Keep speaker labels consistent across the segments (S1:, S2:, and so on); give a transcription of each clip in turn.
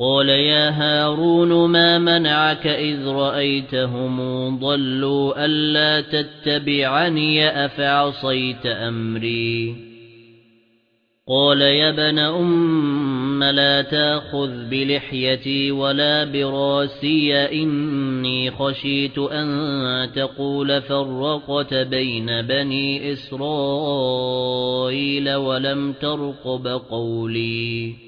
S1: قال يا هارون ما منعك إذ رأيتهم ضلوا ألا تتبعني أفعصيت أمري؟ قال يا ابن أم لا تأخذ بلحيتي ولا براسي إني خشيت أن تقول فرقت بين بني إسرائيل ولم ترقب قولي.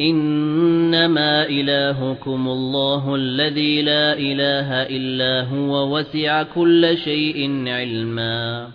S1: إنما إلهكم الله الذي لا إله إلا هو وسع كل شيء علما.